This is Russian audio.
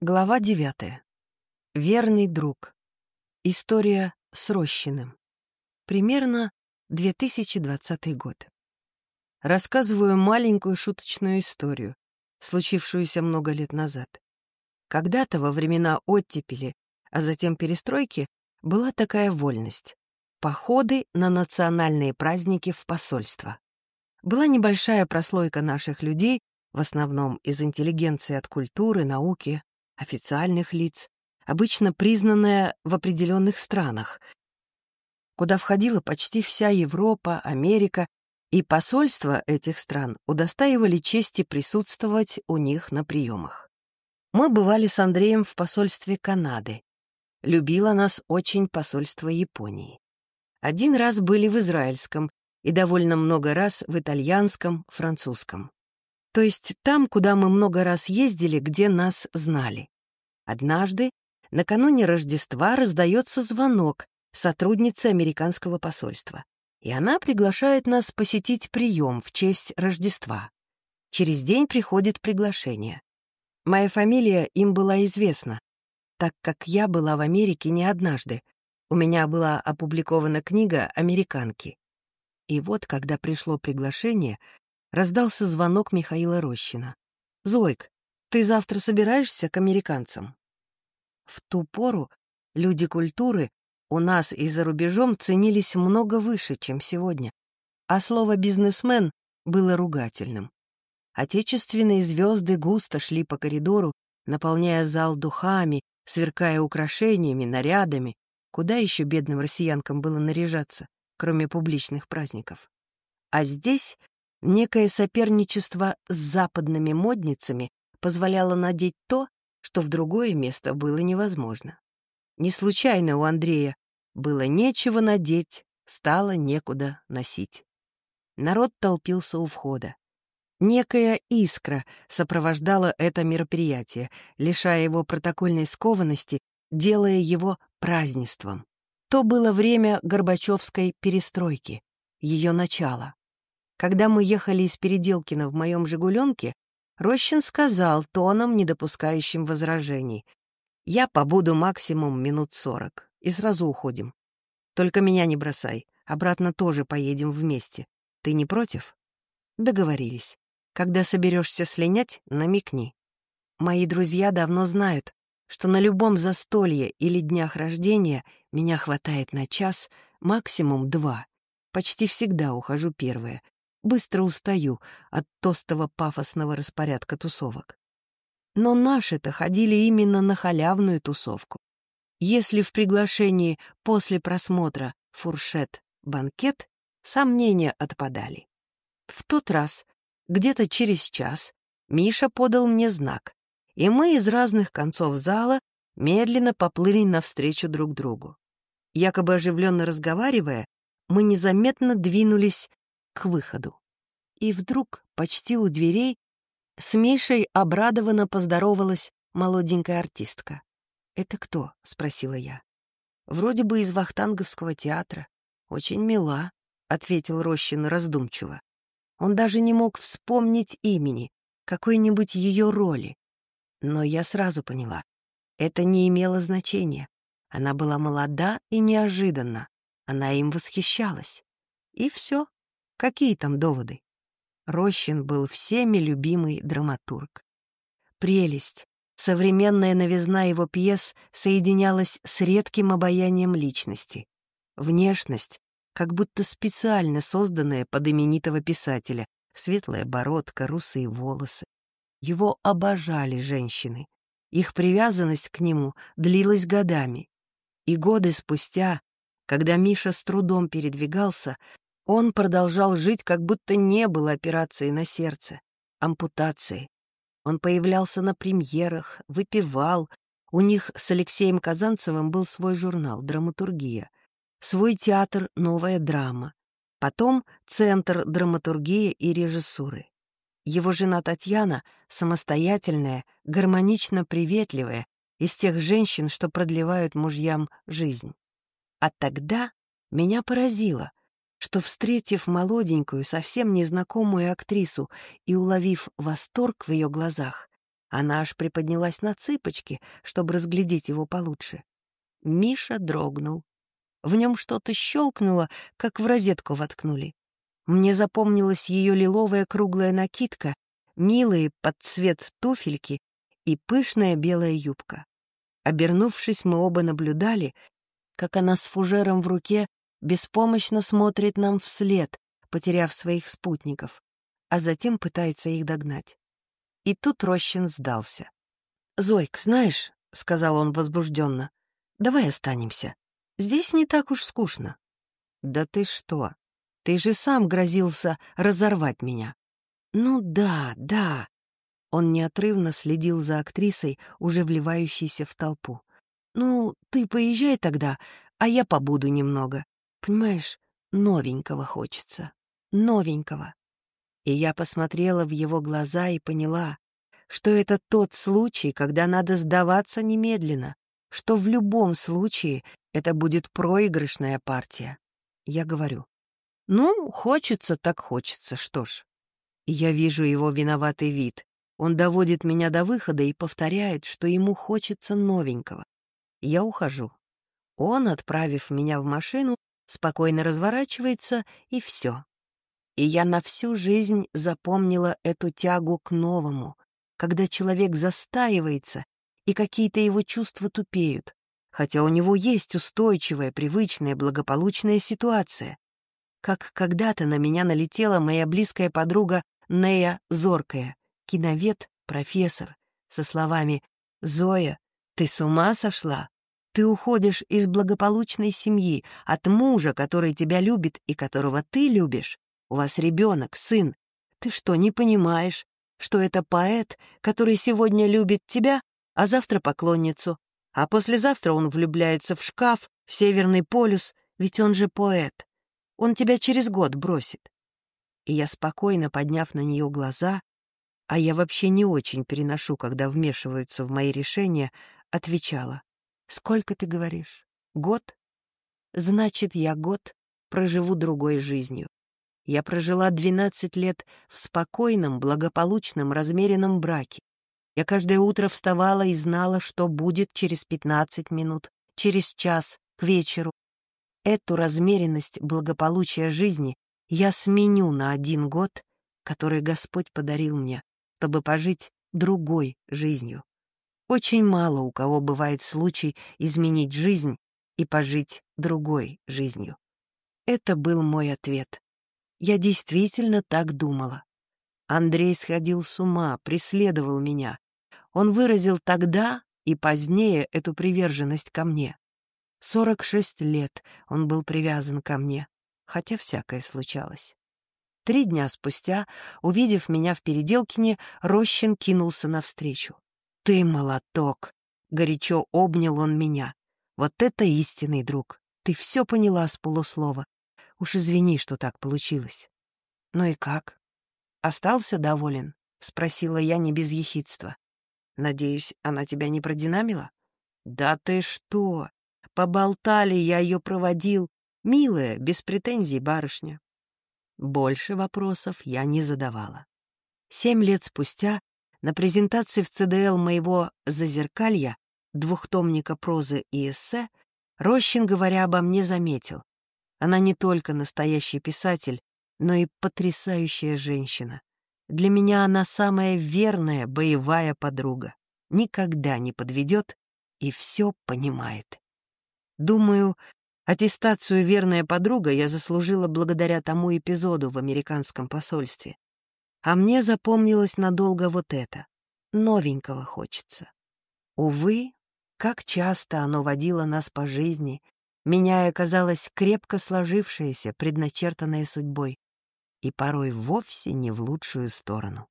Глава девятая. Верный друг. История с Рощиным. Примерно 2020 год. Рассказываю маленькую шуточную историю, случившуюся много лет назад. Когда-то во времена оттепели, а затем перестройки, была такая вольность — походы на национальные праздники в посольство. Была небольшая прослойка наших людей, в основном из интеллигенции от культуры, науки, официальных лиц, обычно признанная в определенных странах, куда входила почти вся Европа, Америка, и посольства этих стран удостаивали чести присутствовать у них на приемах. Мы бывали с Андреем в посольстве Канады. Любило нас очень посольство Японии. Один раз были в израильском и довольно много раз в итальянском, французском. То есть там, куда мы много раз ездили, где нас знали. Однажды, накануне Рождества, раздается звонок сотрудницы американского посольства, и она приглашает нас посетить прием в честь Рождества. Через день приходит приглашение. Моя фамилия им была известна, так как я была в Америке не однажды. У меня была опубликована книга «Американки». И вот, когда пришло приглашение, раздался звонок Михаила Рощина. «Зойк, ты завтра собираешься к американцам?» В ту пору люди культуры у нас и за рубежом ценились много выше, чем сегодня, а слово «бизнесмен» было ругательным. Отечественные звезды густо шли по коридору, наполняя зал духами, сверкая украшениями, нарядами. Куда еще бедным россиянкам было наряжаться, кроме публичных праздников? А здесь Некое соперничество с западными модницами позволяло надеть то, что в другое место было невозможно. Не случайно у Андрея было нечего надеть, стало некуда носить. Народ толпился у входа. Некая искра сопровождала это мероприятие, лишая его протокольной скованности, делая его празднеством. То было время Горбачевской перестройки, ее начало. Когда мы ехали из Переделкина в моем «Жигуленке», Рощин сказал тоном, не допускающим возражений. «Я побуду максимум минут сорок, и сразу уходим. Только меня не бросай, обратно тоже поедем вместе. Ты не против?» Договорились. Когда соберешься слинять, намекни. Мои друзья давно знают, что на любом застолье или днях рождения меня хватает на час, максимум два. Почти всегда ухожу первая, Быстро устаю от тостого пафосного распорядка тусовок. Но наши-то ходили именно на халявную тусовку. Если в приглашении после просмотра фуршет-банкет, сомнения отпадали. В тот раз, где-то через час, Миша подал мне знак, и мы из разных концов зала медленно поплыли навстречу друг другу. Якобы оживленно разговаривая, мы незаметно двинулись к выходу. И вдруг, почти у дверей, с Мишей обрадованно поздоровалась молоденькая артистка. «Это кто?» — спросила я. «Вроде бы из Вахтанговского театра. Очень мила», — ответил Рощин раздумчиво. Он даже не мог вспомнить имени, какой-нибудь ее роли. Но я сразу поняла, это не имело значения. Она была молода и неожиданна. Она им восхищалась. И все. Какие там доводы? Рощин был всеми любимый драматург. Прелесть, современная новизна его пьес соединялась с редким обаянием личности. Внешность, как будто специально созданная под именитого писателя, светлая бородка, русые волосы. Его обожали женщины. Их привязанность к нему длилась годами. И годы спустя, когда Миша с трудом передвигался, он продолжал жить, как будто не было операции на сердце, ампутации. Он появлялся на премьерах, выпивал. У них с Алексеем Казанцевым был свой журнал «Драматургия», свой театр «Новая драма», потом Центр драматургии и режиссуры. Его жена Татьяна — самостоятельная, гармонично приветливая, из тех женщин, что продлевают мужьям жизнь. А тогда меня поразило, что, встретив молоденькую, совсем незнакомую актрису и уловив восторг в ее глазах, Она аж приподнялась на цыпочки, чтобы разглядеть его получше. Миша дрогнул. В нем что-то щелкнуло, как в розетку воткнули. Мне запомнилась ее лиловая круглая накидка, милые под цвет туфельки и пышная белая юбка. Обернувшись, мы оба наблюдали, как она с фужером в руке беспомощно смотрит нам вслед, потеряв своих спутников, а затем пытается их догнать. И тут Рощин сдался. «Зойк, знаешь», — сказал он возбужденно, — «давай останемся. Здесь не так уж скучно». «Да ты что? Ты же сам грозился разорвать меня». «Ну да, да». Он неотрывно следил за актрисой, уже вливающейся в толпу. «Ну, ты поезжай тогда, а я побуду немного. Понимаешь, новенького хочется. Новенького». И я посмотрела в его глаза и поняла, что это тот случай, когда надо сдаваться немедленно, что в любом случае это будет проигрышная партия. Я говорю, ну, хочется так хочется, что ж. И я вижу его виноватый вид. Он доводит меня до выхода и повторяет, что ему хочется новенького. Я ухожу. Он, отправив меня в машину, спокойно разворачивается, и все. И я на всю жизнь запомнила эту тягу к новому, когда человек застаивается, и какие-то его чувства тупеют, хотя у него есть устойчивая, привычная, благополучная ситуация. Как когда-то на меня налетела моя близкая подруга Нея Зоркая, киновед, профессор, со словами «Зоя, ты с ума сошла? Ты уходишь из благополучной семьи, от мужа, который тебя любит и которого ты любишь. У вас ребенок, сын. Ты что, не понимаешь, что это поэт, который сегодня любит тебя, а завтра поклонницу, а послезавтра он влюбляется в шкаф, в Северный полюс, ведь он же поэт. Он тебя через год бросит. И я спокойно, подняв на нее глаза, а я вообще не очень переношу, когда вмешиваются в мои решения, отвечала. «Сколько ты говоришь? Год? Значит, я год проживу другой жизнью. Я прожила 12 лет в спокойном, благополучном, размеренном браке. Я каждое утро вставала и знала, что будет через 15 минут, через час, к вечеру. Эту размеренность благополучия жизни я сменю на один год, который Господь подарил мне, чтобы пожить другой жизнью. Очень мало у кого бывает случай изменить жизнь и пожить другой жизнью. Это был мой ответ. Я действительно так думала. Андрей сходил с ума, преследовал меня. Он выразил тогда и позднее эту приверженность ко мне. Сорок шесть лет он был привязан ко мне, хотя всякое случалось. Три дня спустя, увидев меня в Переделкине, Рощин кинулся навстречу. «Ты молоток!» — горячо обнял он меня. «Вот это истинный друг! Ты все поняла с полуслова. Уж извини, что так получилось. Ну и как? Остался доволен? Спросила я не без ехидства. Надеюсь, она тебя не продинамила? Да ты что? Поболтали, я ее проводил. Милая, без претензий барышня. Больше вопросов я не задавала. Семь лет спустя на презентации в ЦДЛ моего «Зазеркалья» двухтомника прозы и эссе Рощин, говоря обо мне, заметил. Она не только настоящий писатель, но и потрясающая женщина. Для меня она самая верная боевая подруга. Никогда не подведет и все понимает. Думаю, аттестацию «верная подруга» я заслужила благодаря тому эпизоду в американском посольстве. А мне запомнилось надолго вот это. Новенького хочется. Увы, как часто оно водило нас по жизни, меняя, казалось, крепко сложившееся, предначертанное судьбой, и порой вовсе не в лучшую сторону.